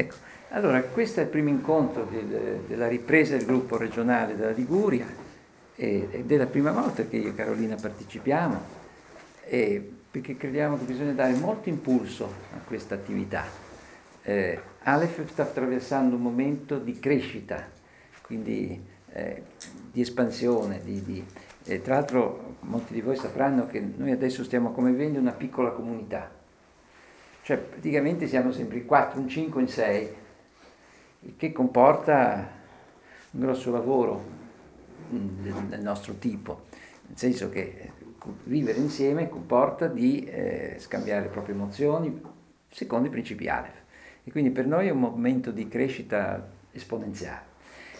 Ecco, allora questo è il primo incontro del, della ripresa del gruppo regionale della Liguria ed è la prima volta che io e Carolina partecipiamo e perché crediamo che bisogna dare molto impulso a questa attività. Eh, Aleph sta attraversando un momento di crescita, quindi eh, di espansione, di, di, eh, tra l'altro molti di voi sapranno che noi adesso stiamo come vivendo una piccola comunità, cioè praticamente siamo sempre in 4, in 5, in 6, il che comporta un grosso lavoro mm, del, nostro tipo, nel senso che vivere insieme comporta di eh, scambiare le proprie emozioni secondo i principi Aleph. E quindi per noi è un momento di crescita esponenziale.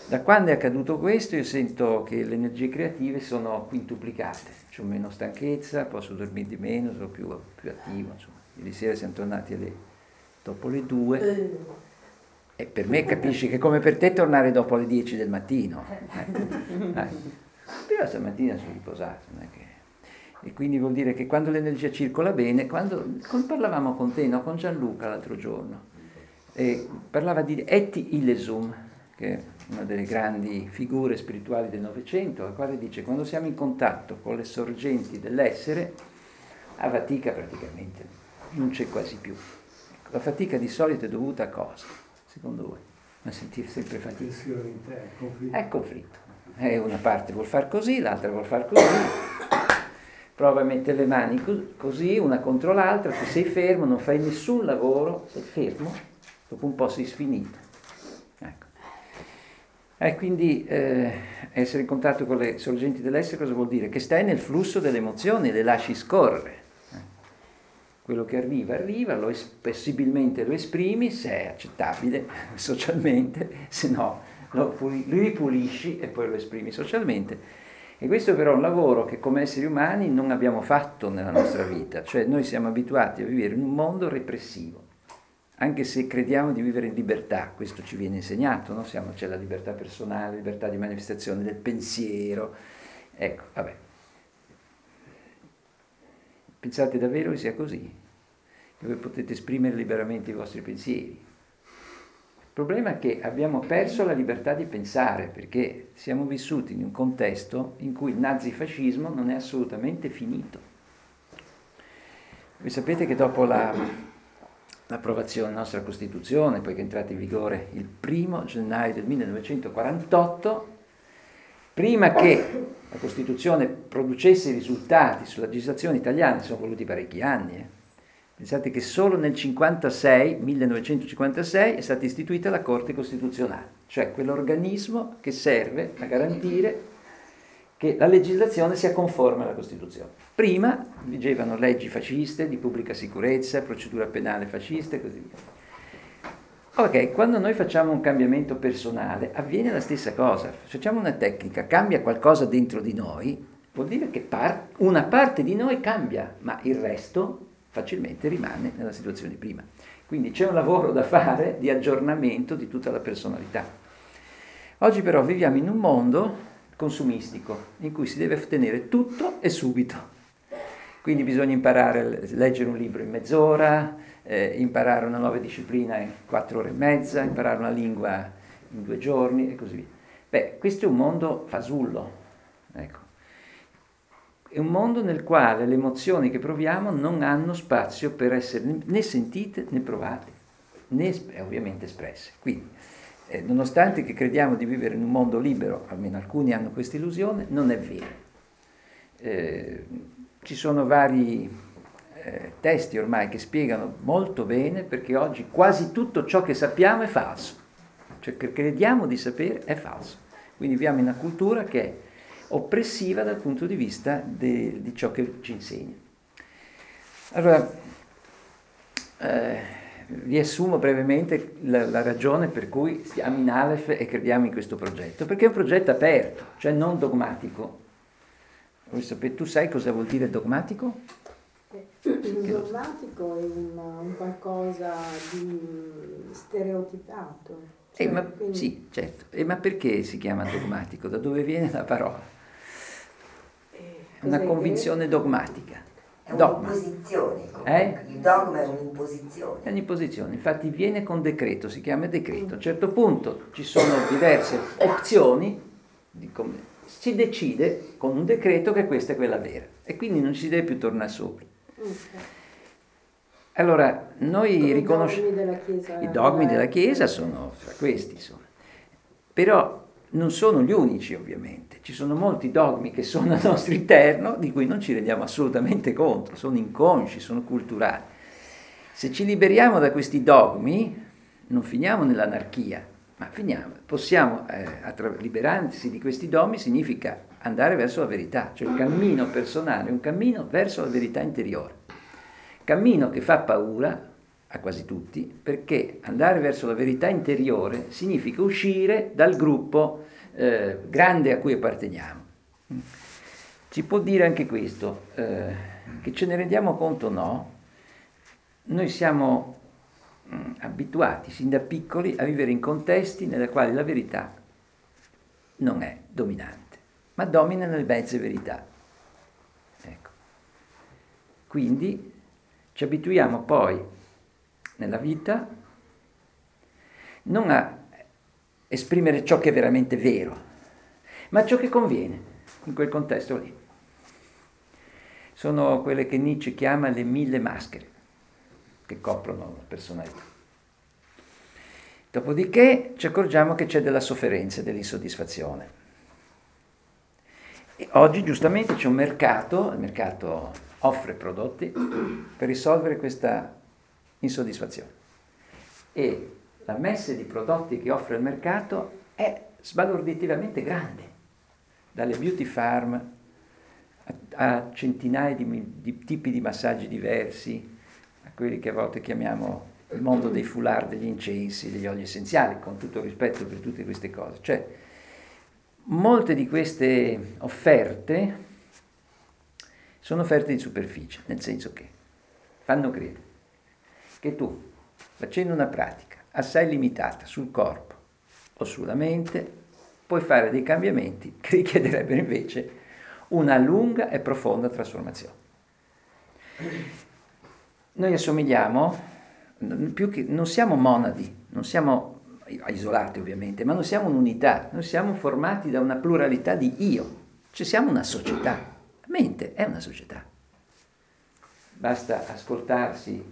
Da quando è accaduto questo io sento che le energie creative sono quintuplicate, ho meno stanchezza, posso dormire di meno, sono più, più attivo. Insomma. Ieri sera siamo tornati alle, dopo le due e per me capisci che come per te tornare dopo le 10 del mattino. Ecco. Però stamattina sono riposato, non è che e quindi vuol dire che quando l'energia circola bene, quando, quando parlavamo con te, no, con Gianluca l'altro giorno, eh, parlava di Eti Ilesum, che è una delle grandi figure spirituali del Novecento, la quale dice quando siamo in contatto con le sorgenti dell'essere, la fatica praticamente non c'è quasi più. La fatica di solito è dovuta a cosa, secondo voi? A sentire sempre fatica? È conflitto. È una parte vuol far così, l'altra vuol far così prova a mettere le mani così, una contro l'altra, ti sei fermo, non fai nessun lavoro, sei fermo, dopo un po' sei sfinito. Ecco. E quindi eh, essere in contatto con le sorgenti dell'essere cosa vuol dire? Che stai nel flusso delle emozioni, le lasci scorrere. Quello che arriva, arriva, lo es- possibilmente lo esprimi se è accettabile socialmente, se no lo, lo ripulisci e poi lo esprimi socialmente e questo però è un lavoro che come esseri umani non abbiamo fatto nella nostra vita, cioè noi siamo abituati a vivere in un mondo repressivo, anche se crediamo di vivere in libertà, questo ci viene insegnato, no? Siamo, c'è la libertà personale, la libertà di manifestazione del pensiero, ecco, vabbè. Pensate davvero che sia così? Che voi potete esprimere liberamente i vostri pensieri? Il problema è che abbiamo perso la libertà di pensare perché siamo vissuti in un contesto in cui il nazifascismo non è assolutamente finito. Voi sapete che dopo la, l'approvazione della nostra Costituzione, poi che è entrata in vigore il primo gennaio del 1948, prima che la Costituzione producesse i risultati sulla legislazione italiana, sono voluti parecchi anni, eh, Pensate che solo nel 56, 1956 è stata istituita la Corte Costituzionale, cioè quell'organismo che serve a garantire che la legislazione sia conforme alla Costituzione. Prima vigevano leggi fasciste, di pubblica sicurezza, procedura penale fascista e così via. Ok, quando noi facciamo un cambiamento personale avviene la stessa cosa. Facciamo una tecnica, cambia qualcosa dentro di noi, vuol dire che par- una parte di noi cambia, ma il resto facilmente rimane nella situazione di prima. Quindi c'è un lavoro da fare di aggiornamento di tutta la personalità. Oggi però viviamo in un mondo consumistico in cui si deve ottenere tutto e subito. Quindi bisogna imparare a leggere un libro in mezz'ora, eh, imparare una nuova disciplina in quattro ore e mezza, imparare una lingua in due giorni e così via. Beh, questo è un mondo fasullo. Ecco. È un mondo nel quale le emozioni che proviamo non hanno spazio per essere né sentite né provate, né ovviamente espresse. Quindi, eh, nonostante che crediamo di vivere in un mondo libero, almeno alcuni hanno questa illusione, non è vero. Eh, ci sono vari eh, testi ormai che spiegano molto bene perché oggi quasi tutto ciò che sappiamo è falso, cioè che crediamo di sapere è falso. Quindi viviamo in una cultura che è oppressiva dal punto di vista de, di ciò che ci insegna. Allora, eh, riassumo brevemente la, la, ragione per cui siamo in Aleph e crediamo in questo progetto, perché è un progetto aperto, cioè non dogmatico. tu sai cosa vuol dire dogmatico? Il dogmatico è un, un qualcosa di stereotipato. Cioè, eh, ma, quindi... Sì, certo. E ma perché si chiama dogmatico? Da dove viene la parola? una convinzione dogmatica. È un'imposizione. Eh? Il dogma è un'imposizione. È un'imposizione, infatti viene con decreto, si chiama decreto. A un certo punto ci sono diverse opzioni, si decide con un decreto che questa è quella vera e quindi non ci si deve più tornare sopra. Allora, noi riconosciamo... I dogmi della Chiesa sono fra questi, insomma. Però non sono gli unici, ovviamente. Ci sono molti dogmi che sono al nostro interno di cui non ci rendiamo assolutamente conto, sono inconsci, sono culturali. Se ci liberiamo da questi dogmi, non finiamo nell'anarchia, ma finiamo, possiamo, eh, attra- liberarsi di questi dogmi significa andare verso la verità, cioè il cammino personale un cammino verso la verità interiore. Cammino che fa paura a quasi tutti, perché andare verso la verità interiore significa uscire dal gruppo eh, grande a cui apparteniamo. Ci può dire anche questo, eh, che ce ne rendiamo conto o no, noi siamo mh, mm, abituati sin da piccoli a vivere in contesti nei quali la verità non è dominante, ma dominano le mezze verità. Ecco. Quindi ci abituiamo poi nella vita non a esprimere ciò che è veramente vero, ma ciò che conviene in quel contesto lì. Sono quelle che Nietzsche chiama le mille maschere che coprono la personalità. Dopodiché ci accorgiamo che c'è della sofferenza, dell'insoddisfazione. E oggi giustamente c'è un mercato, il mercato offre prodotti per risolvere questa insoddisfazione. E la messe di prodotti che offre il mercato è sbalorditivamente grande, dalle beauty farm a, a centinaia di, di, tipi di massaggi diversi, a quelli che a volte chiamiamo il mondo dei foulard, degli incensi, degli oli essenziali, con tutto rispetto per tutte queste cose. Cioè, molte di queste offerte sono offerte di superficie, nel senso che fanno credere che tu, facendo una pratica assai limitata sul corpo o sulla mente, puoi fare dei cambiamenti che richiederebbero invece una lunga e profonda trasformazione. Noi assomigliamo, più che, non siamo monadi, non siamo isolati ovviamente, ma non siamo un'unità, noi siamo formati da una pluralità di io, cioè siamo una società, la mente è una società. Basta ascoltarsi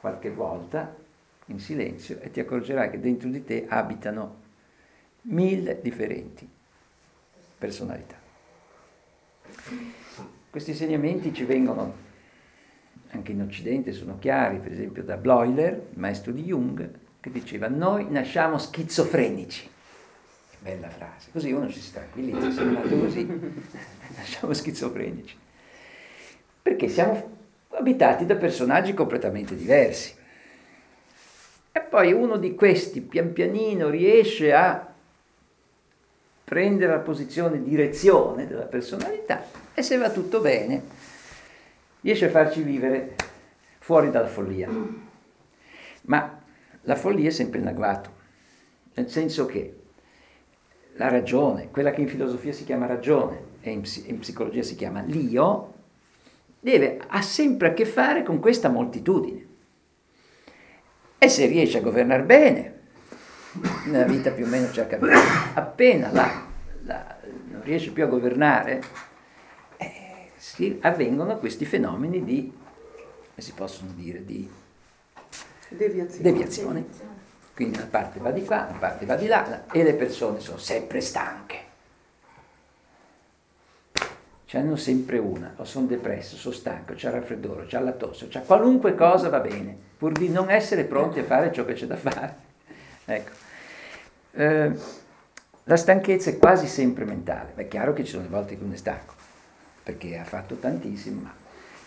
qualche volta in silenzio e ti accorgerai che dentro di te abitano mille differenti personalità. Questi insegnamenti ci vengono anche in Occidente, sono chiari, per esempio da Bloiler, il maestro di Jung, che diceva noi nasciamo schizofrenici. Che bella frase, così uno si tranquillizza, siamo nati così, nasciamo schizofrenici. Perché siamo abitati da personaggi completamente diversi. E poi uno di questi pian pianino riesce a prendere la posizione direzione della personalità e se va tutto bene riesce a farci vivere fuori dalla follia. Ma la follia è sempre in agguato, nel senso che la ragione, quella che in filosofia si chiama ragione e in, in psicologia si chiama l'io, deve, ha sempre a che fare con questa moltitudine. E se riesce a governare bene, nella vita più o meno ci ha appena la, la, non riesce più a governare, eh, si, avvengono questi fenomeni di, si possono dire, di deviazione. deviazione. Quindi una parte va di qua, una parte va di là e le persone sono sempre stanche ce n'hanno sempre una, o sono depresso, sono stanco, c'è raffreddore, c'è la tosse, c'è qualunque cosa va bene, pur di non essere pronti a fare ciò che c'è da fare. Ecco. Eh, la stanchezza è quasi sempre mentale, è chiaro che ci sono le volte che uno è stanco, perché ha fatto tantissimo, ma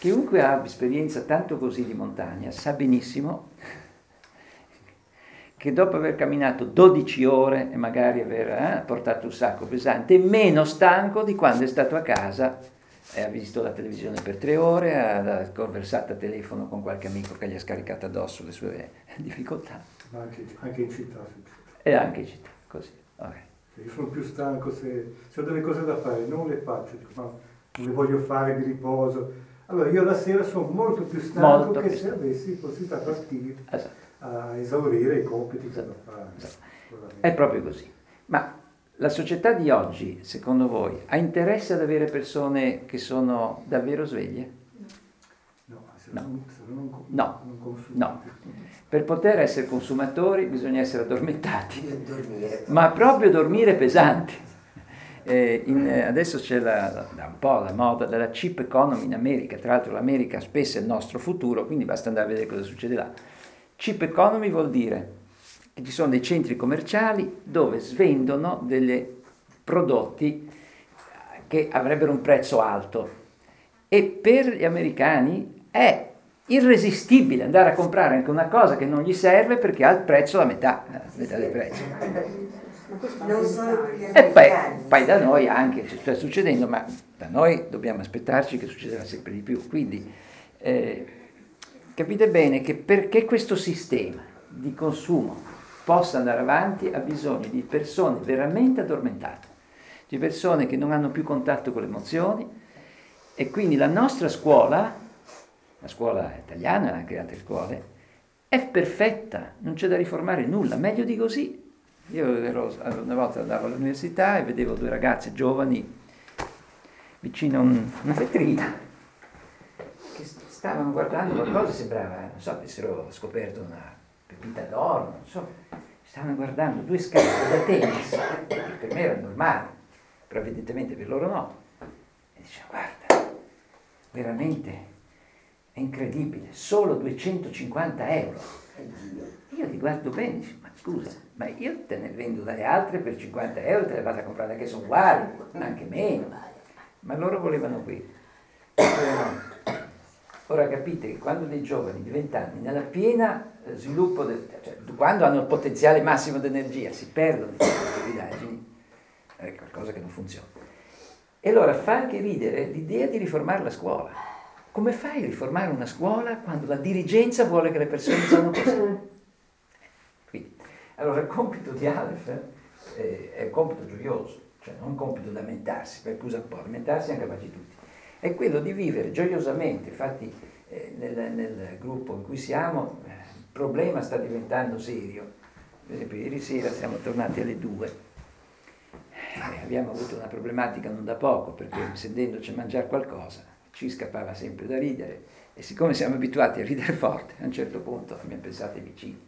chiunque ha esperienza tanto così di montagna sa benissimo che dopo aver camminato 12 ore e magari aver eh, portato un sacco pesante, è meno stanco di quando è stato a casa e ha visto la televisione per tre ore, ha conversato a telefono con qualche amico che gli ha scaricato addosso le sue difficoltà. Ma anche, anche in città. E anche in città, così. Okay. Io sono più stanco se, se, ho delle cose da fare, non le faccio, non le voglio fare, di riposo. Allora io la sera sono molto più stanco Molto che più se stanco. avessi fossi stato attivo Esatto. a esaurire i compiti che Esatto. da fare. Esatto. È proprio così. Ma la società di oggi, secondo voi, ha interesse ad avere persone che sono davvero sveglie? No, se No. non, non, No. non. No. Per poter essere consumatori bisogna essere addormentati, ma proprio dormire pesanti. Eh, in- adesso c'è la- da un po' la moda della cheap economy in America, tra l'altro l'America spesso è il nostro futuro, quindi basta andare a vedere cosa succede là. Cheap economy vuol dire che ci sono dei centri commerciali dove svendono dei prodotti che avrebbero un prezzo alto e per gli americani è irresistibile andare a comprare anche una cosa che non gli serve perché ha il prezzo la metà, la metà del prezzo. Non solo E poi, poi da noi anche sta succedendo, ma da noi dobbiamo aspettarci che succederà sempre di più. Quindi eh, capite bene che perché questo sistema di consumo possa andare avanti ha bisogno di persone veramente addormentate, di persone che non hanno più contatto con le emozioni e quindi la nostra scuola, la scuola italiana e anche altre scuole, è perfetta, non c'è da riformare nulla, meglio di così. Io ero, una volta andavo all'università e vedevo due ragazze giovani vicino a un- una vetrina che st- stavano guardando qualcosa, sembrava, non so, avessero scoperto una pepita d'oro, non so, stavano guardando due scarpe da tennis, che per me era normale, però evidentemente per loro no. E diceva, guarda, veramente è incredibile, solo 250 euro. Io li guardo bene dico, ma scusa, ma io te ne vendo dalle altre per 50 euro, te le vado a comprare anche sono uguali, anche meno. Ma loro volevano qui. Ora capite che quando dei giovani di 20 anni, nella piena eh, sviluppo, del, cioè quando hanno il potenziale massimo di energia, si perdono di queste stupidaggini, è qualcosa che non funziona. E allora fa anche ridere l'idea di riformare la scuola. Come fai a riformare una scuola quando la dirigenza vuole che le persone siano così? Quindi, allora il compito di Aleph eh, è un compito gioioso, cioè non un compito da lamentarsi, per scusa un po', lamentarsi siamo capaci tutti, è quello di vivere gioiosamente, infatti eh, nel, nel gruppo in cui siamo eh, il problema sta diventando serio, per esempio ieri sera siamo tornati alle due, eh, abbiamo avuto una problematica non da poco perché sentendoci mangiare qualcosa ci scappava sempre da ridere e siccome siamo abituati a ridere forte a un certo punto abbiamo pensato ai vicini.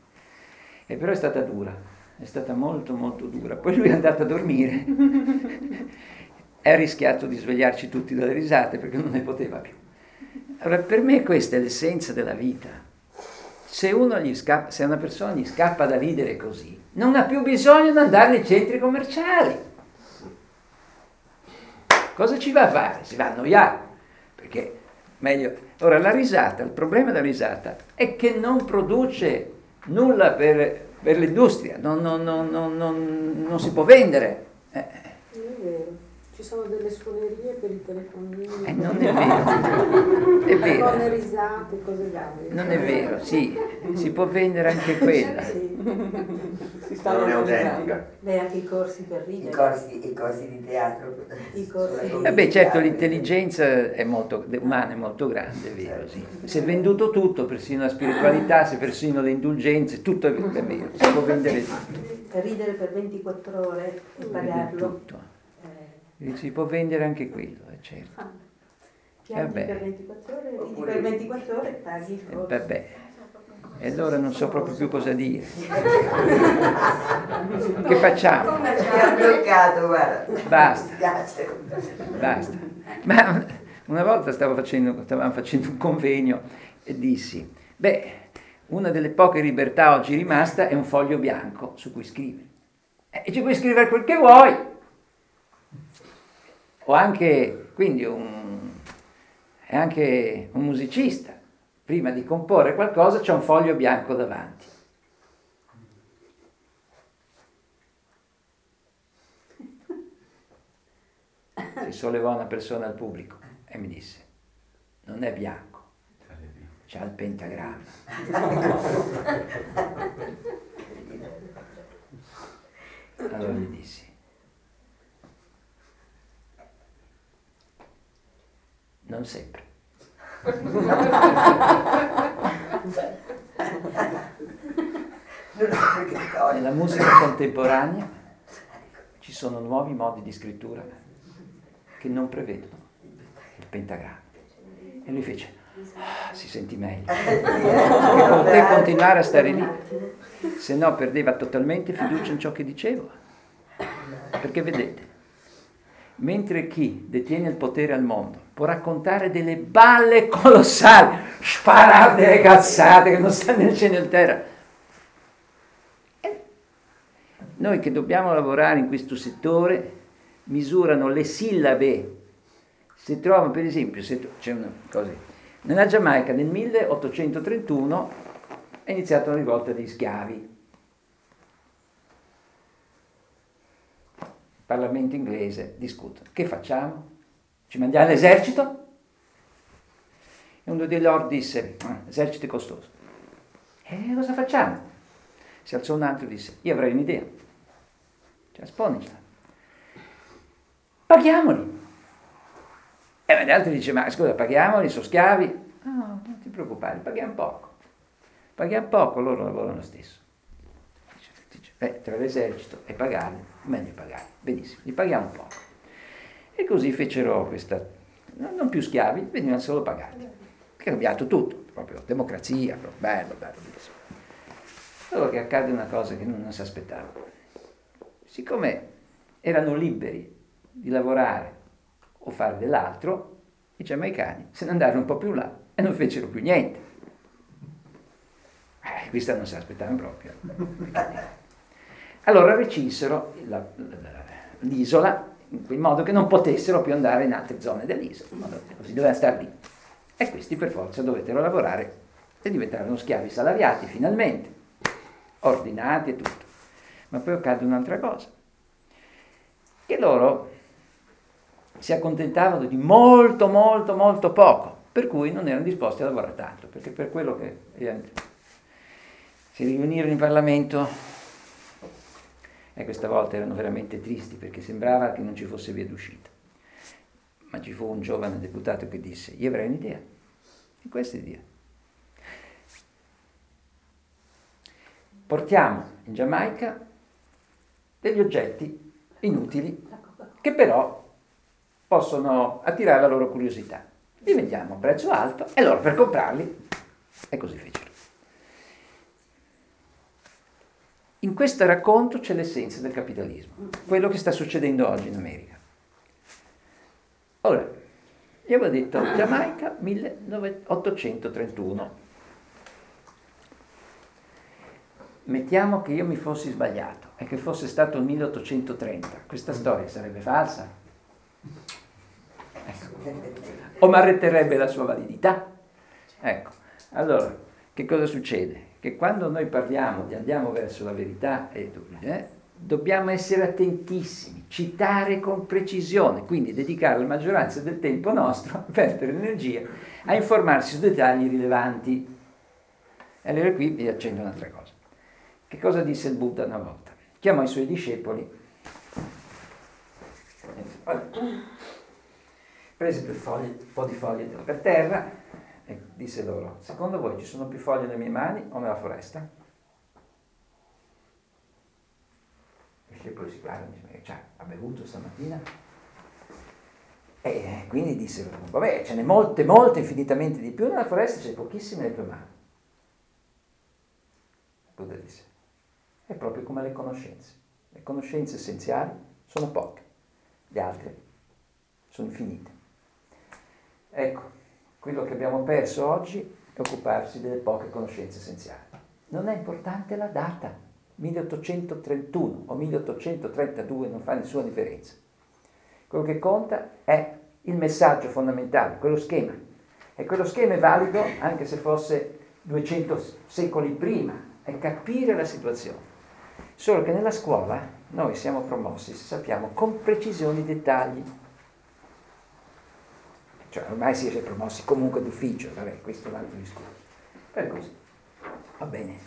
E però è stata dura è stata molto molto dura. Poi lui è andato a dormire ha rischiato di svegliarci tutti dalle risate perché non ne poteva più. Allora per me questa è l'essenza della vita. Se, scappa, se una persona gli scappa da ridere così non ha più bisogno di andare nei centri commerciali. Cosa ci va a fare? si va a annoiare perché meglio ora la risata il problema della risata è che non produce nulla per, per l'industria non, non, non, non, si può vendere eh. Ci sono delle suonerie per i telefonini. Eh, non è vero è Con vero le risate, cose varie. non è vero sì si può vendere anche quella Sì. Si stanno Non è autentica. Beh, anche i corsi per I ridere. corsi, I corsi di teatro. I corsi di- Eh beh, certo, l'intelligenza è molto, umana è molto grande, è vero, sì. Si è venduto tutto, persino la spiritualità, se persino le indulgenze, tutto è vero, si può vendere tutto. Ridere per 24 ore e pagarlo. tutto. Eh, Si può vendere anche quello, è certo. piangi Vabbè. per 24 ore, Oppure- per 24 ore e paghi il Eh, corso. vabbè, e allora non so proprio più cosa dire. Che facciamo? Mi ha toccato, guarda. Basta. Basta. Ma una volta stavo facendo, stavamo facendo un convegno e dissi, beh, una delle poche libertà oggi rimasta è un foglio bianco su cui scrivere. Eh, E ci puoi scrivere quel che vuoi. O anche, quindi, un, è anche un musicista. Prima di comporre qualcosa c'è un foglio bianco davanti. Si sollevò una persona al pubblico e mi disse, non è bianco, c'ha il pentagramma. Allora gli dissi, non sempre. Nella musica contemporanea ci sono nuovi modi di scrittura che non prevedono il pentagramma. E lui fece, ah, si sentì meglio. Perché poté continuare a stare lì, se no perdeva totalmente fiducia in ciò che dicevo. Perché vedete, mentre chi detiene il potere al mondo può raccontare delle balle colossali, sparare delle cazzate che non stanno nel cielo e terra. Noi che dobbiamo lavorare in questo settore misurano le sillabe. Se trovano, per esempio, se c'è una cosa, nella Giamaica nel 1831 è iniziata una rivolta degli schiavi. Parlamento inglese discutono. Che facciamo? Ci mandiamo all'esercito? E uno dei lord disse, ah, l'esercito è costoso. E cosa facciamo? Si alzò un altro e disse, io avrei un'idea. Cioè, sponicela. Paghiamoli. E gli altri dice, ma scusa, paghiamoli, sono schiavi? No, non ti preoccupare, paghiamo poco. Paghiamo poco, loro lavorano lo stesso. Eh, tra l'esercito e pagarli, meglio pagare. Benissimo, li paghiamo poco. E così fecero questa, non più schiavi, venivano solo pagati. Cambiato tutto, proprio democrazia, proprio bello, bello, bellissimo. Solo che accade una cosa che non, non si aspettava. Siccome erano liberi di lavorare o fare dell'altro, i giamaicani se ne andarono un po' più là e non fecero più niente. Eh, questa non si aspettava proprio. Allora recisero la, l'isola in modo che non potessero più andare in altre zone dell'isola, così dovevano stare lì. E questi per forza dovettero lavorare e diventarono schiavi salariati finalmente, ordinati e tutto. Ma poi accade un'altra cosa, che loro si accontentavano di molto, molto, molto poco, per cui non erano disposti a lavorare tanto, perché per quello che si riunirono in Parlamento e questa volta erano veramente tristi perché sembrava che non ci fosse via d'uscita. Ma ci fu un giovane deputato che disse, io avrei un'idea, e questa è l'idea. Portiamo in Giamaica degli oggetti inutili che però possono attirare la loro curiosità. Li vendiamo a prezzo alto e loro per comprarli, e così fecero. In questo racconto c'è l'essenza del capitalismo, quello che sta succedendo oggi in America. Ora, io avevo detto Giamaica 1831. Mettiamo che io mi fossi sbagliato e che fosse stato il 1830, questa storia sarebbe falsa? Ecco. O mi arretterebbe la sua validità? Ecco, allora, che cosa succede? Che quando noi parliamo di andiamo verso la verità, eh, dobbiamo essere attentissimi, citare con precisione, quindi dedicare la maggioranza del tempo nostro, perdere l'energia, a informarsi su dettagli rilevanti. E allora qui vi accendo un'altra cosa. Che cosa disse il Buddha una volta? Chiamò i suoi discepoli, prese un po' di foglie per terra, e disse loro, secondo voi ci sono più foglie nelle mie mani o nella foresta? I discepoli si guardano e dicono, cioè, ha bevuto stamattina? E quindi dissero, vabbè, ce n'è molte, molte, infinitamente di più nella foresta, c'è pochissime nelle tue mani. Buddha disse, è proprio come le conoscenze. Le conoscenze essenziali sono poche, le altre sono infinite. Ecco, quello che abbiamo perso oggi è occuparsi delle poche conoscenze essenziali. Non è importante la data, 1831 o 1832 non fa nessuna differenza. Quello che conta è il messaggio fondamentale, quello schema. E quello schema è valido anche se fosse 200 secoli prima, è capire la situazione. Solo che nella scuola noi siamo promossi, se sappiamo, con precisione i dettagli, cioè ormai si è promossi comunque d'ufficio, vabbè, questo è un altro discorso. Per così. Va bene.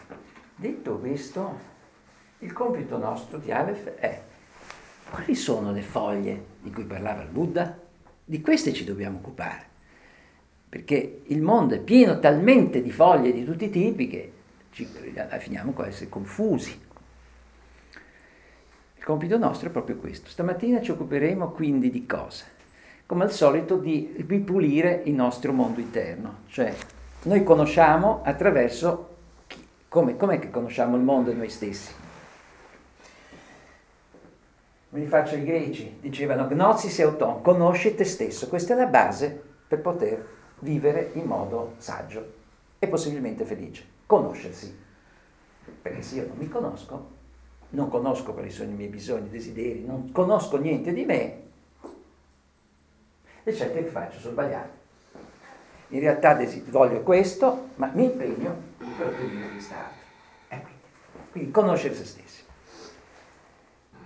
Detto questo, il compito nostro di Aleph è quali sono le foglie di cui parlava il Buddha? Di queste ci dobbiamo occupare. perché il mondo è pieno talmente di foglie di tutti i tipi che ci, finiamo con essere confusi. Il compito nostro è proprio questo. Stamattina ci occuperemo quindi di cosa? Come al solito di ripulire il nostro mondo interno, cioè noi conosciamo attraverso chi, come, com'è che conosciamo il mondo e noi stessi? Mi rifaccio i greci, dicevano gnosis e auton, conosci te stesso, questa è la base per poter vivere in modo saggio e possibilmente felice. Conoscersi. Perché se io non mi conosco, non conosco quali sono i miei bisogni, desideri, non conosco niente di me, le scelte che faccio sono sbagliate. In realtà voglio questo, ma mi impegno per ottenere quest'altro. Quindi, conoscere se stessi.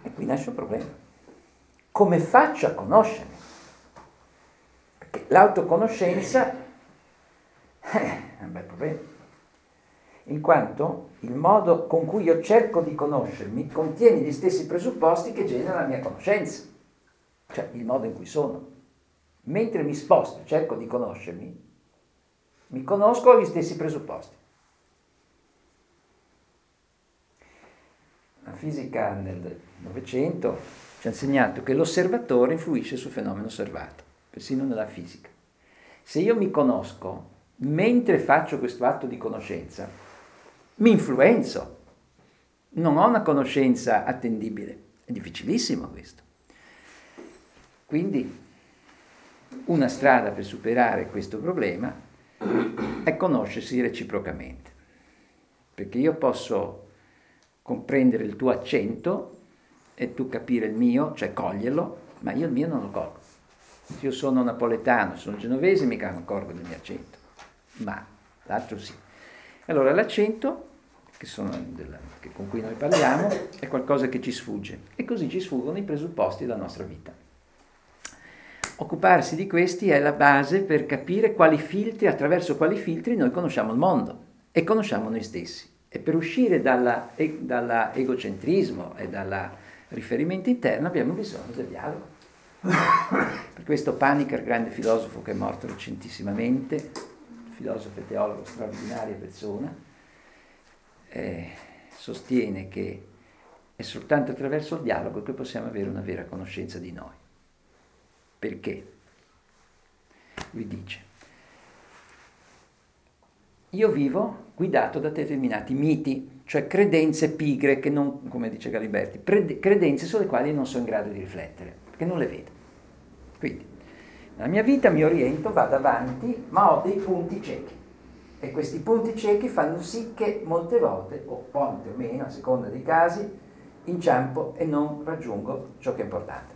E qui nasce un problema. Come faccio a conoscermi? L'autoconoscenza eh, è un bel problema, in quanto il modo con cui io cerco di conoscermi contiene gli stessi presupposti che genera la mia conoscenza, cioè il modo in cui sono. Mentre mi sposto, cerco di conoscermi, mi conosco gli stessi presupposti. La fisica nel Novecento ci ha insegnato che l'osservatore influisce sul fenomeno osservato persino nella fisica. Se io mi conosco mentre faccio questo atto di conoscenza, mi influenzo, non ho una conoscenza attendibile. È difficilissimo questo. Quindi una strada per superare questo problema è conoscersi reciprocamente. Perché io posso comprendere il tuo accento e tu capire il mio, cioè coglierlo, ma io il mio non lo colgo. Io sono napoletano, sono genovese, mica mi accorgo del mio accento, ma l'altro sì. Allora l'accento che della, che con cui noi parliamo è qualcosa che ci sfugge e così ci sfuggono i presupposti della nostra vita. Occuparsi di questi è la base per capire quali filtri, attraverso quali filtri noi conosciamo il mondo e conosciamo noi stessi. E per uscire dall'egocentrismo e dal riferimento interno abbiamo bisogno del dialogo. Per questo Paniker, grande filosofo che è morto recentissimamente, filosofo e teologo straordinaria persona, eh, sostiene che è soltanto attraverso il dialogo che possiamo avere una vera conoscenza di noi. Perché? Lui dice, io vivo guidato da determinati miti, cioè credenze pigre che non, come dice Galiberti, credenze sulle quali non sono in grado di riflettere, perché non le vedo. Quindi, nella mia vita mi oriento, vado avanti, ma ho dei punti ciechi. E questi punti ciechi fanno sì che molte volte, o quante o meno, a seconda dei casi, inciampo e non raggiungo ciò che è importante.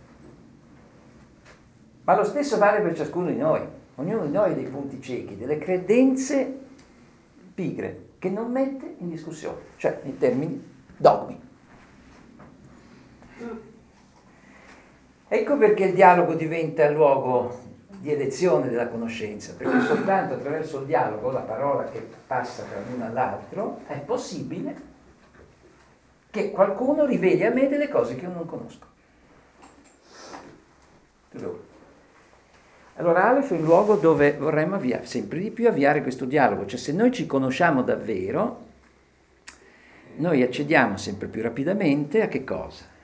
Ma lo stesso vale per ciascuno di noi. Ognuno di noi ha dei punti ciechi, delle credenze pigre che non mette in discussione, cioè in termini dogmi. Ecco perché il dialogo diventa luogo di elezione della conoscenza, perché soltanto attraverso il dialogo, la parola che passa tra l'uno all'altro, è possibile che qualcuno riveli a me delle cose che io non conosco. Allora Aleph è un luogo dove vorremmo avviare, sempre di più avviare questo dialogo, cioè se noi ci conosciamo davvero, noi accediamo sempre più rapidamente a che cosa?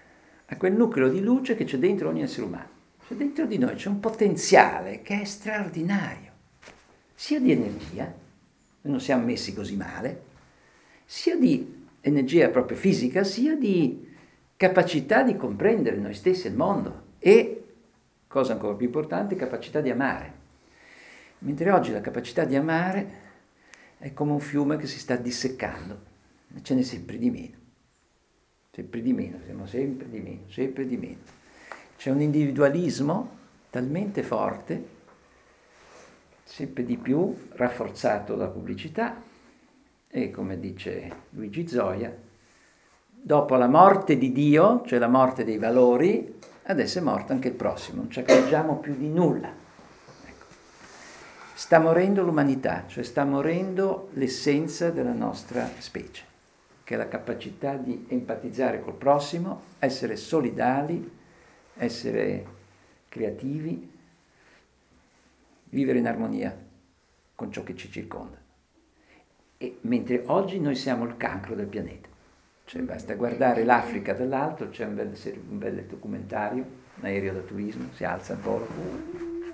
a quel nucleo di luce che c'è dentro ogni essere umano. C'è dentro di noi c'è un potenziale che è straordinario, sia di energia, noi non siamo messi così male, sia di energia proprio fisica, sia di capacità di comprendere noi stessi e il mondo e, cosa ancora più importante, capacità di amare. Mentre oggi la capacità di amare è come un fiume che si sta disseccando, ce n'è sempre di meno sempre di meno, siamo sempre di meno, sempre di meno. C'è un individualismo talmente forte, sempre di più rafforzato dalla pubblicità e come dice Luigi Zoia, dopo la morte di Dio, cioè la morte dei valori, adesso è morto anche il prossimo, non ci accorgiamo più di nulla. Ecco. Sta morendo l'umanità, cioè sta morendo l'essenza della nostra specie che è la capacità di empatizzare col prossimo, essere solidali, essere creativi, vivere in armonia con ciò che ci circonda. E mentre oggi noi siamo il cancro del pianeta. Cioè basta guardare l'Africa dall'alto, c'è un bel, un bel documentario, un aereo da turismo, si alza il volo,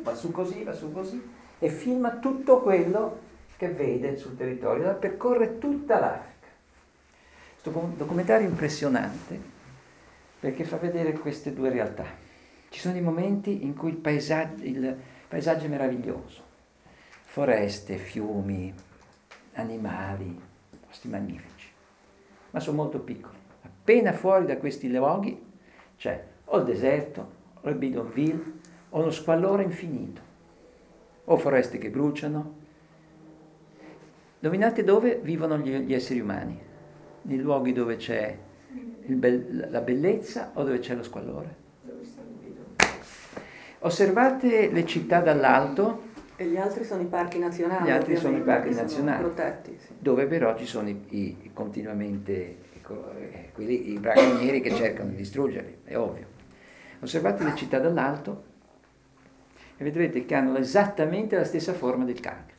va su così, va su così, e filma tutto quello che vede sul territorio, percorre tutta l'Africa. Questo documentario impressionante perché fa vedere queste due realtà. Ci sono dei momenti in cui il paesaggio, il paesaggio è meraviglioso, foreste, fiumi, animali, posti magnifici, ma sono molto piccoli. Appena fuori da questi luoghi c'è o il deserto, o il bidonville, o uno squallore infinito, o foreste che bruciano. Dominate dove vivono gli, gli esseri umani? Nei luoghi dove c'è be- la bellezza o dove c'è lo squallore? Osservate le città dall'alto e gli altri sono i parchi nazionali. Gli altri sono i parchi nazionali, protetti, sì. dove però ci sono i, i continuamente ecco, eh, quelli, i bracconieri che cercano di distruggerli, è ovvio. Osservate le città dall'alto e vedrete che hanno esattamente la stessa forma del cancro,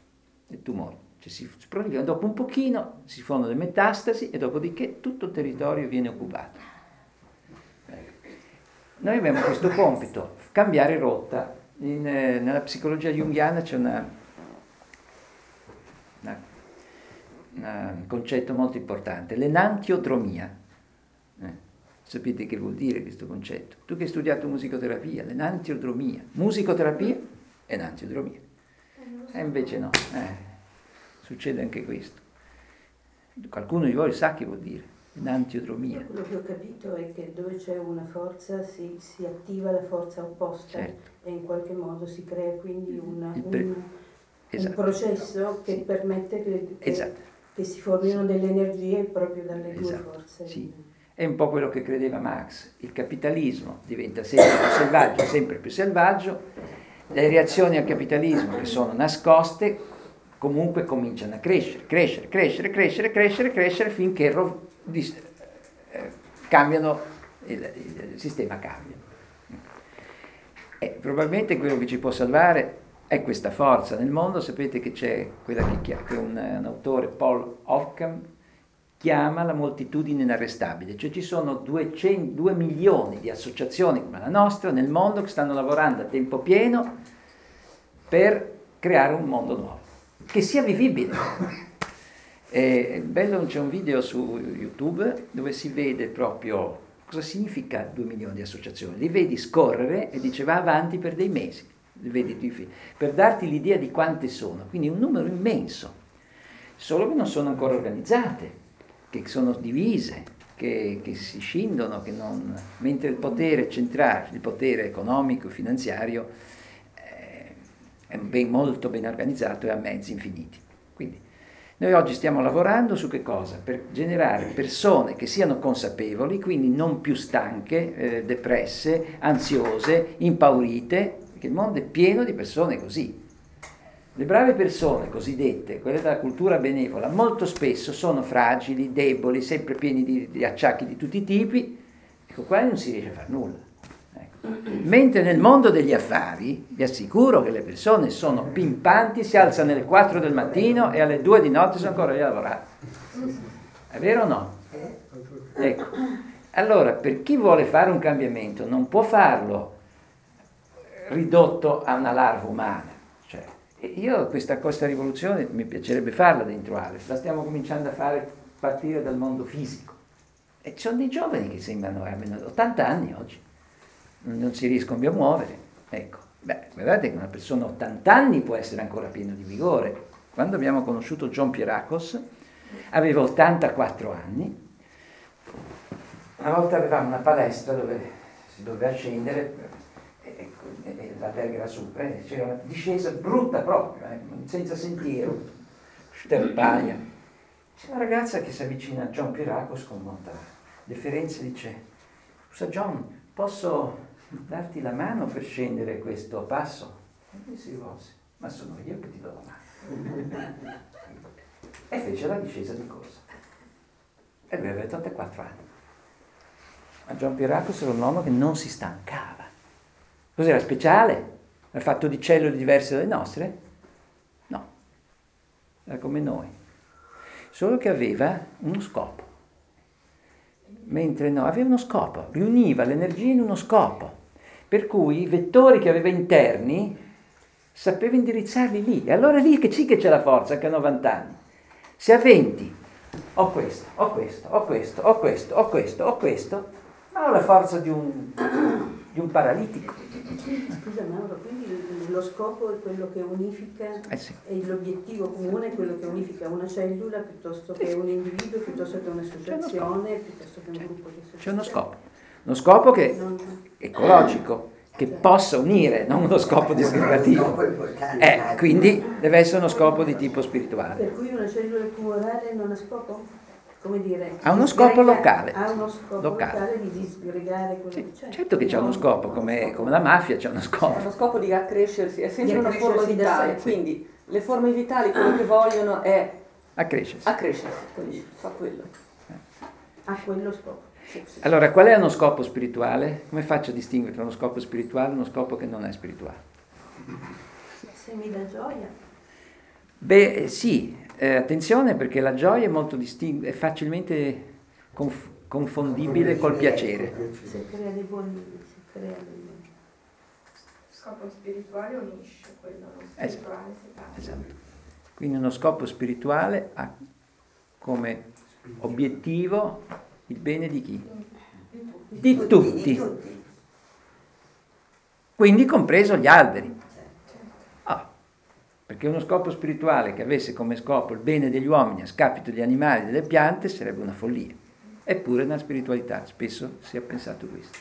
del tumore. Cioè si proliferano, dopo un pochino si fanno le metastasi e dopodiché tutto il territorio viene occupato. Noi abbiamo questo compito, cambiare rotta, in, eh, nella psicologia junghiana c'è una, una, una, un concetto molto importante, l'enantiodromia. Eh, sapete che vuol dire questo concetto? Tu che hai studiato musicoterapia, l'enantiodromia. Musicoterapia, enantiodromia. E invece no, eh, succede anche questo. Qualcuno di voi sa che vuol dire l'antiodromia. Quello che ho capito è che dove c'è una forza si, si attiva la forza opposta certo. e in qualche modo si crea quindi una, pre- un, esatto. un, processo che sì. permette che, che, esatto. che, si formino delle energie proprio dalle esatto. due forze. Sì. È un po' quello che credeva Marx, il capitalismo diventa sempre più selvaggio, sempre più selvaggio, le reazioni al capitalismo che sono nascoste comunque cominciano a crescere, crescere, crescere, crescere, crescere, crescere finché ro- di, eh, cambiano, il, il, sistema cambia. E probabilmente quello che ci può salvare è questa forza. Nel mondo sapete che c'è quella che, che un, un, autore, Paul Occam, chiama la moltitudine inarrestabile, cioè ci sono 200, 2 milioni di associazioni come la nostra nel mondo che stanno lavorando a tempo pieno per creare un mondo nuovo, che sia vivibile è bello, c'è un video su YouTube dove si vede proprio cosa significa 2 milioni di associazioni. Li vedi scorrere e dice va avanti per dei mesi, vedi per darti l'idea di quante sono, quindi un numero immenso, solo che non sono ancora organizzate, che sono divise, che, che si scindono, che non, mentre il potere centrale, il potere economico e finanziario eh, è ben, molto ben organizzato e ha mezzi infiniti. Quindi, noi oggi stiamo lavorando su che cosa? Per generare persone che siano consapevoli, quindi non più stanche, eh, depresse, ansiose, impaurite, perché il mondo è pieno di persone così. Le brave persone cosiddette, quelle della cultura benevola, molto spesso sono fragili, deboli, sempre pieni di, di acciacchi di tutti i tipi, ecco qua non si riesce a fare nulla. Mentre nel mondo degli affari vi assicuro che le persone sono pimpanti, si alzano alle 4 del mattino e alle 2 di notte sono ancora lì a lavorare. È vero o no? Ecco. Allora, per chi vuole fare un cambiamento non può farlo ridotto a una larva umana. Cioè, io questa, questa rivoluzione mi piacerebbe farla dentro Aleph, la stiamo cominciando a fare partire dal mondo fisico. E ci sono dei giovani che sembrano almeno 80 anni oggi non si riescono più a muovere. Ecco, beh, guardate che una persona a 80 anni può essere ancora piena di vigore. Quando abbiamo conosciuto John Pieracos, aveva 84 anni, una volta avevamo una palestra dove si doveva scendere, e, e, l'albergo era su, eh, c'era una discesa brutta proprio, eh, senza sentiero, sterpaglia. C'è una ragazza che si avvicina a John Pieracos con molta deferenza e dice, scusa John, posso darti la mano per scendere questo passo? E lui si rivolse, ma sono io che ti do la mano. e fece la discesa di corsa. E lui aveva 84 anni. Ma John Piracos era un uomo che non si stancava. Cos'era speciale? Era fatto di cellule diverse dalle nostre? No. era come noi, solo che aveva uno scopo. Mentre no, aveva uno scopo, riuniva l'energia in uno scopo, per cui i vettori che aveva interni sapeva indirizzarli lì. E allora è lì che sì che c'è la forza, anche a 90 anni. Se a 20 ho questo, ho questo, ho questo, ho questo, ho questo, ho questo, ma ho la forza di un, di un paralitico. Scusa Mauro, quindi lo scopo è quello che unifica eh sì. e l'obiettivo comune è quello che unifica una cellula piuttosto che un individuo, piuttosto che un'associazione, piuttosto che un gruppo di associazioni. C'è uno scopo, uno scopo che è ecologico, che possa unire, non uno scopo disgregativo. Eh, quindi deve essere uno scopo di tipo spirituale. Per cui una cellula tumorale non ha scopo? Come dire, ha uno scopo locale. Ha uno scopo locale, locale di disgregare quello sì, che c'è. Certo che c'è uno scopo, come, come la mafia c'è uno scopo. C'è uno scopo di accrescersi, è sempre una forma vitale, quindi le forme vitali quello che vogliono è accrescersi. Accrescersi, quindi fa quello. Ha quello scopo. Allora, qual è uno scopo spirituale? Come faccio a distinguere tra uno scopo spirituale e uno scopo che non è spirituale? Se mi dà gioia. Beh, sì, eh, attenzione perché la gioia è molto distinta, è facilmente conf- confondibile col piacere. Si crea dei buoni, si crea dei buoni. Scopo spirituale unisce, quello non spirituale esatto. Esatto. Quindi uno scopo spirituale ha come obiettivo il bene di chi? Di tutti. Quindi compreso gli alberi. Ah, perché uno scopo spirituale che avesse come scopo il bene degli uomini a scapito degli animali e delle piante sarebbe una follia. Eppure nella spiritualità spesso si è pensato questo.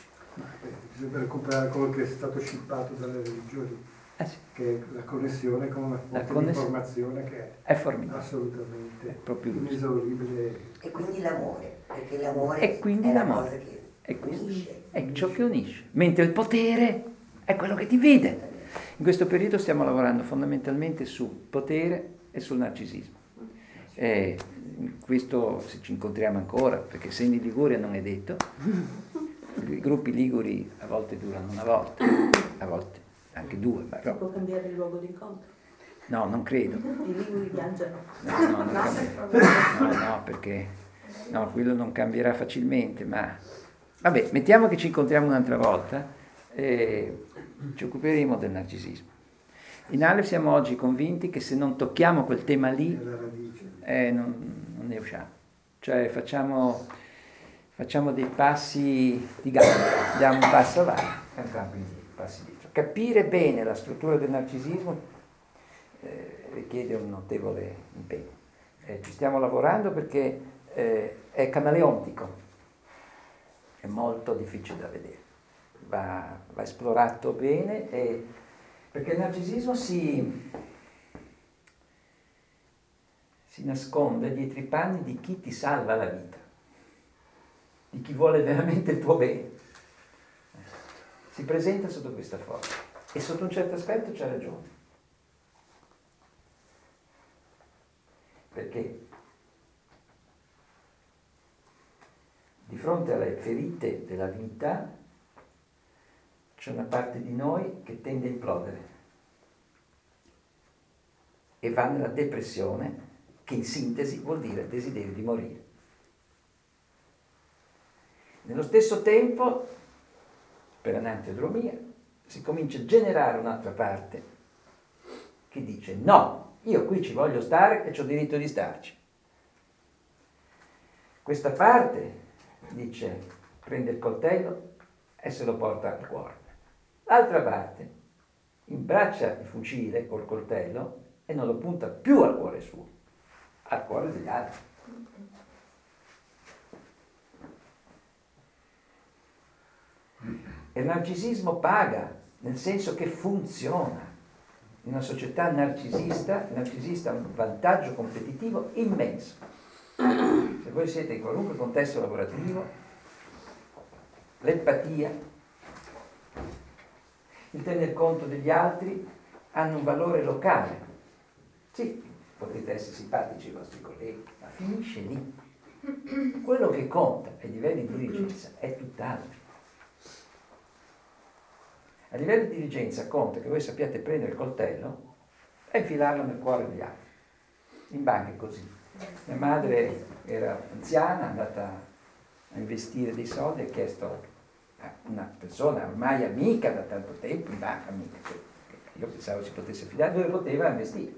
Bisogna recuperare quello che è stato scippato dalle religioni. Eh sì. Che è la connessione con una fonte di informazione che è, è assolutamente è inesauribile. E quindi l'amore, perché l'amore e quindi è l'amore. la cosa che è, unisce. È ciò che unisce. Mentre il potere è quello che divide. In questo periodo stiamo lavorando fondamentalmente sul potere e sul narcisismo. E questo se ci incontriamo ancora, perché se in Liguria non è detto, i gruppi liguri a volte durano una volta, a volte anche due. Ma si può cambiare il luogo d'incontro? No, non credo. I liguri viaggiano? No, no, no, no, perché no, quello non cambierà facilmente, ma vabbè, mettiamo che ci incontriamo un'altra volta e ci occuperemo del narcisismo. In Aleph siamo oggi convinti che se non tocchiamo quel tema lì, eh, non, non, ne usciamo. Cioè facciamo, facciamo dei passi di gamba, diamo un passo avanti e un campo indietro, passi dietro. Capire bene la struttura del narcisismo eh, richiede un notevole impegno. Eh, ci stiamo lavorando perché eh, è camaleontico, è molto difficile da vedere, va, va esplorato bene e, perché il narcisismo si, si nasconde dietro i panni di chi ti salva la vita, di chi vuole veramente il tuo bene. Si presenta sotto questa forma e sotto un certo aspetto c'ha ragione. Perché di fronte alle ferite della vita c'è una parte di noi che tende a implodere e va nella depressione, che in sintesi vuol dire desiderio di morire. Nello stesso tempo, per anantiodromia, si comincia a generare un'altra parte che dice no, io qui ci voglio stare e ho diritto di starci. Questa parte dice prende il coltello e se lo porta al cuore. L'altra parte imbraccia il fucile col coltello e non lo punta più al cuore suo, al cuore degli altri. Il narcisismo paga, nel senso che funziona. In una società narcisista, il narcisista ha un vantaggio competitivo immenso. Se voi siete in qualunque contesto lavorativo, l'empatia, il tener conto degli altri hanno un valore locale. Sì, potete essere simpatici ai vostri colleghi, ma finisce lì. Quello che conta ai livelli di dirigenza è tutt'altro. A livello di dirigenza conta che voi sappiate prendere il coltello e infilarlo nel cuore degli altri. In banca è così. Mia madre era anziana, è andata a investire dei soldi e ha chiesto a una persona ormai amica da tanto tempo in banca, amica, che io pensavo si potesse fidare, dove poteva investire.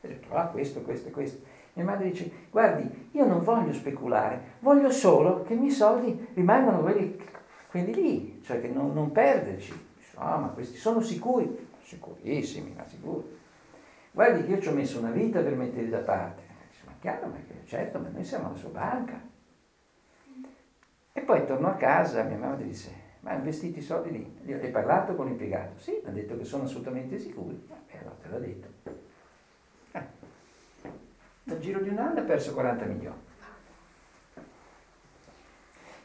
E ho detto, ah, questo, questo, questo. Mia madre dice, guardi, io non voglio speculare, voglio solo che i miei soldi rimangano quelli, quelli lì, cioè che non, non perderci. Ah, ma questi sono sicuri? Sicurissimi, ma sicuri. Guardi che io ci ho messo una vita per metterli da parte. Chiaro, ma certo, ma noi siamo la sua banca. E poi torno a casa, mia mamma dice, ma hai investito i soldi lì? Hai parlato con l'impiegato? Sì, mi ha detto che sono assolutamente sicuri. E allora te l'ha detto. Eh. Nel giro di un anno ha perso 40 milioni.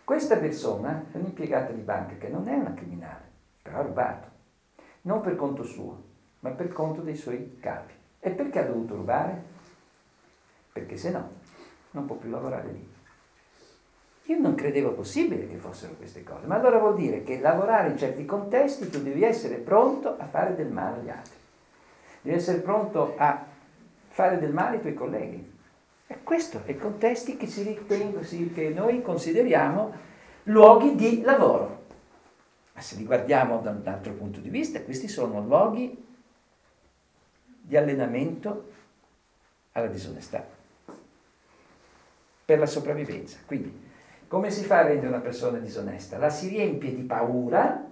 Questa persona è un'impiegata di banca che non è una criminale, però ha rubato. Non per conto suo, ma per conto dei suoi capi. E perché ha dovuto rubare? Perché se no non può più lavorare lì. Io non credevo possibile che fossero queste cose, ma allora vuol dire che lavorare in certi contesti tu devi essere pronto a fare del male agli altri, devi essere pronto a fare del male ai tuoi colleghi. E questo è contesti che, ritengo, che noi consideriamo luoghi di lavoro. Ma se li guardiamo da un altro punto di vista, questi sono luoghi di allenamento alla disonestà, per la sopravvivenza. Quindi, come si fa a rendere una persona disonesta? La si riempie di paura,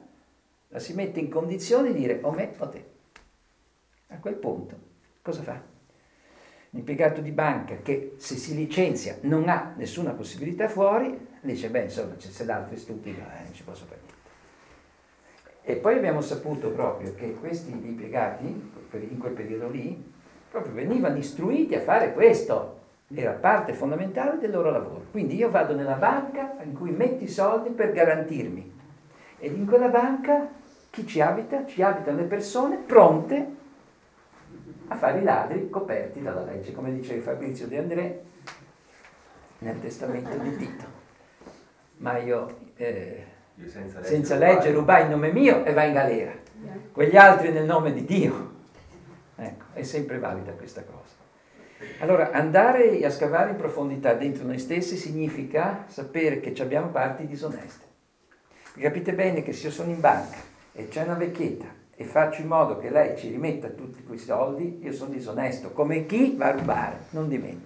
la si mette in condizione di dire o me o te. A quel punto, cosa fa? Un impiegato di banca che se si licenzia non ha nessuna possibilità fuori, dice, beh, insomma, se l'altro è stupido, eh, non ci posso fare niente. E poi abbiamo saputo proprio che questi impiegati, in quel periodo lì, proprio venivano istruiti a fare questo, era parte fondamentale del loro lavoro. Quindi io vado nella banca in cui metto i soldi per garantirmi. Ed in quella banca chi ci abita? Ci abitano le persone pronte a fare i ladri coperti dalla legge, come dice Fabrizio De André nel testamento di Tito. Ma io... Eh, senza, senza legge rubai il nome mio e vai in galera. Quegli altri nel nome di Dio. Ecco, è sempre valida questa cosa. Allora, andare a scavare in profondità dentro noi stessi significa sapere che abbiamo parti disoneste. Capite bene che se io sono in banca e c'è una vecchietta e faccio in modo che lei ci rimetta tutti quei soldi, io sono disonesto, come chi va a rubare, non di meno.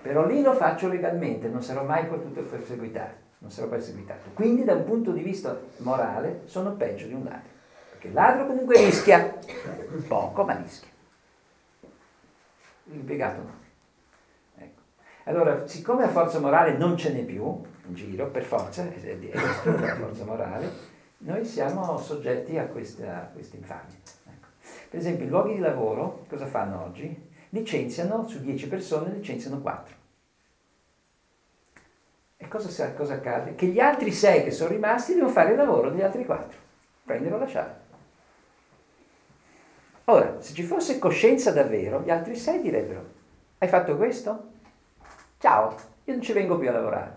Però lì lo faccio legalmente, non sarò mai potuto perseguitare non sarò perseguitato. Quindi da un punto di vista morale sono peggio di un ladro, perché il ladro comunque rischia, poco ma rischia. L'impiegato no. Ecco. Allora, siccome la forza morale non ce n'è più in giro, per forza, è distrutta la forza morale, noi siamo soggetti a questa, questa infamia. Ecco. Per esempio, i luoghi di lavoro cosa fanno oggi? Licenziano, su 10 persone licenziano 4 e cosa, cosa accade? Che gli altri sei che sono rimasti devono fare il lavoro degli altri quattro, prendere o lasciare. Ora, se ci fosse coscienza davvero, gli altri sei direbbero, hai fatto questo? Ciao, io non ci vengo più a lavorare.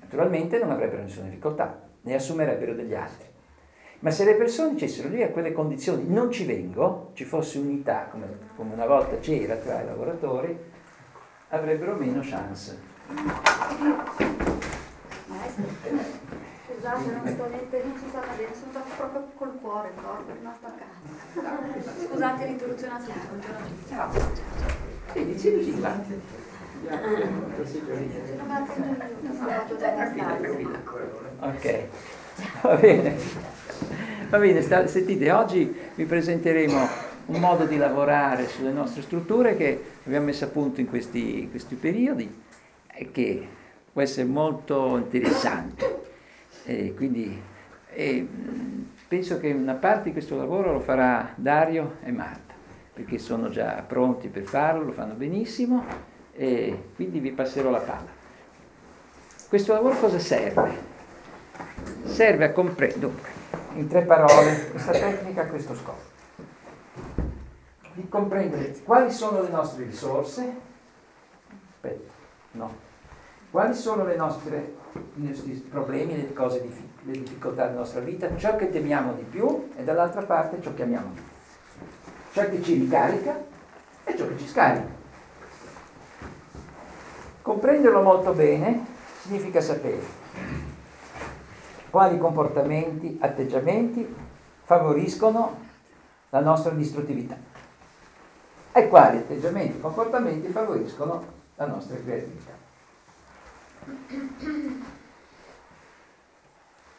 Naturalmente non avrebbero nessuna difficoltà, ne assumerebbero degli altri. Ma se le persone dicessero lì a quelle condizioni non ci vengo, ci fosse unità come, come una volta c'era tra i lavoratori, avrebbero meno chance Maestro, scusate, non sto niente, non si sta vedendo, sono proprio col cuore, il corpo è rimasto a casa. Scusate l'interruzione a tutti, buongiorno a tutti. Ciao. Sì, dici, dici, Ok, va bene. Va bene, sta, sentite, oggi vi presenteremo un modo di lavorare sulle nostre strutture che abbiamo messo a punto in questi, questi periodi che può essere molto interessante. E quindi e penso che una parte di questo lavoro lo farà Dario e Marta, perché sono già pronti per farlo, lo fanno benissimo e quindi vi passerò la palla. Questo lavoro cosa serve? Serve a comprendere, in tre parole, questa tecnica ha questo scopo, di comprendere quali sono le nostre risorse, aspetta, no, quali sono le nostre, i nostri problemi, le, cose, le difficoltà della nostra vita, ciò che temiamo di più e dall'altra parte ciò che amiamo di più. Ciò che ci ricarica e ciò che ci scarica. Comprenderlo molto bene significa sapere quali comportamenti, atteggiamenti favoriscono la nostra distruttività e quali atteggiamenti, comportamenti favoriscono la nostra creatività.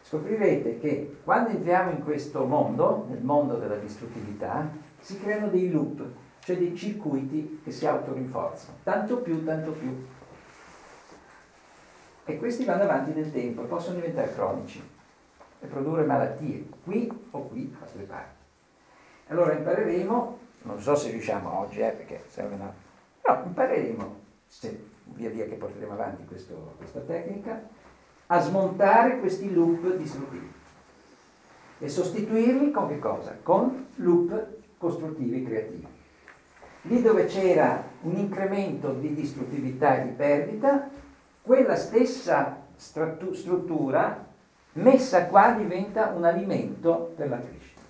Scoprirete che quando entriamo in questo mondo, nel mondo della distruttività, si creano dei loop, cioè dei circuiti che si autorinforzano, tanto più, tanto più. E questi vanno avanti nel tempo e possono diventare cronici e produrre malattie, qui o qui, a altre parti. Allora impareremo, non so se riusciamo oggi, eh, perché serve una... però impareremo, se, via via che porteremo avanti questo, questa tecnica, a smontare questi loop distruttivi e sostituirli con che cosa? Con loop costruttivi creativi. Lì dove c'era un incremento di distruttività e di perdita, quella stessa struttura messa qua diventa un alimento per la crescita.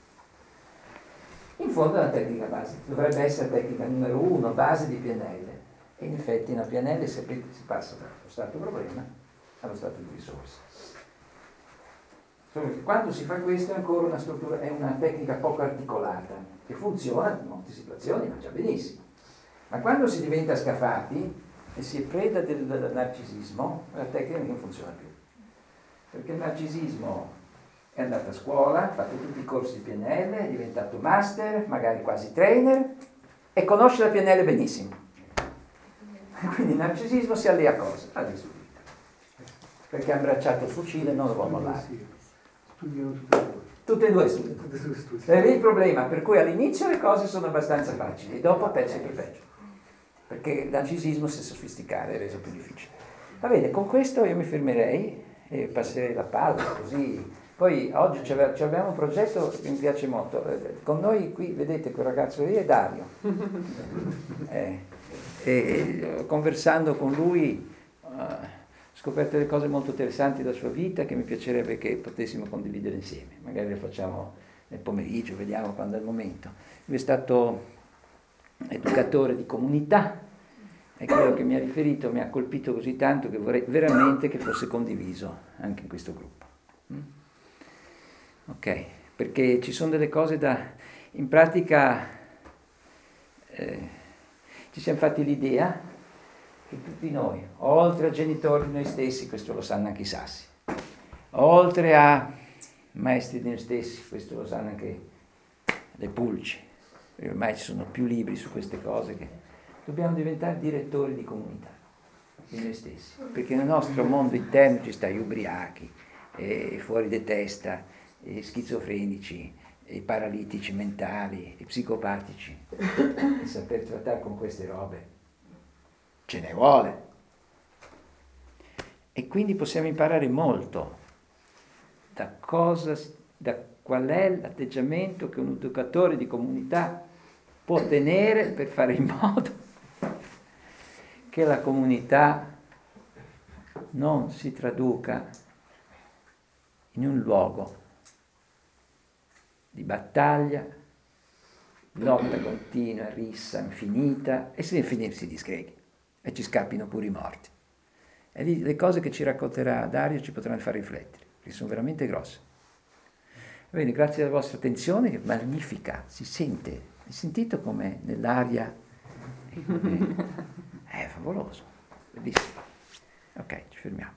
In fondo è una tecnica base, dovrebbe essere tecnica numero uno, base di PNL. E in effetti nella PNL si, passa dallo stato problema allo stato di risorsa. Quando si fa questo è ancora una struttura, è una tecnica poco articolata, che funziona in molte situazioni, ma già benissimo. Ma quando si diventa scafati e si è preda del, del narcisismo, la tecnica non funziona più. Perché il narcisismo è andato a scuola, ha fatto tutti i corsi di PNL, è diventato master, magari quasi trainer, e conosce la PNL benissimo. Quindi il narcisismo si allea a cosa? Alla risultata perché ha abbracciato il fucile e non lo vuole mollare. Studiano tutte e due. Tutte e due studiano. È lì il problema, per cui all'inizio le cose sono abbastanza facili, e dopo è sempre peggio. Perché il narcisismo si è sofisticato, è reso più difficile. Va bene, con questo io mi fermerei e passerei la palla, così. Poi oggi abbiamo un progetto che mi piace molto. Eh, con noi qui, vedete, quel ragazzo lì è Dario. Eh, e conversando con lui... Uh, scoperto delle cose molto interessanti della sua vita che mi piacerebbe che potessimo condividere insieme. Magari le facciamo nel pomeriggio, vediamo quando è il momento. Lui è stato educatore di comunità e quello che mi ha riferito mi ha colpito così tanto che vorrei veramente che fosse condiviso anche in questo gruppo. Mm? Ok, perché ci sono delle cose da... In pratica eh, ci siamo fatti l'idea che tutti noi, oltre a genitori di noi stessi, questo lo sanno anche i sassi, oltre a maestri di noi stessi, questo lo sanno anche le pulci, ormai ci sono più libri su queste cose che dobbiamo diventare direttori di comunità di noi stessi, perché nel nostro mondo interno ci sta gli ubriachi, fuori di testa, schizofrenici, i paralitici mentali, i psicopatici, e saper trattare con queste robe ce ne vuole. E quindi possiamo imparare molto da, cosa, da qual è l'atteggiamento che un educatore di comunità può tenere per fare in modo che la comunità non si traduca in un luogo di battaglia, lotta continua, rissa infinita e se finire si disgreghi e ci scappino pure i morti. E lì le cose che ci racconterà Dario ci potranno far riflettere, che sono veramente grosse. Bene, grazie alla vostra attenzione, che magnifica, si sente, hai sentito come nell'aria? È favoloso, bellissimo. Ok, ci fermiamo.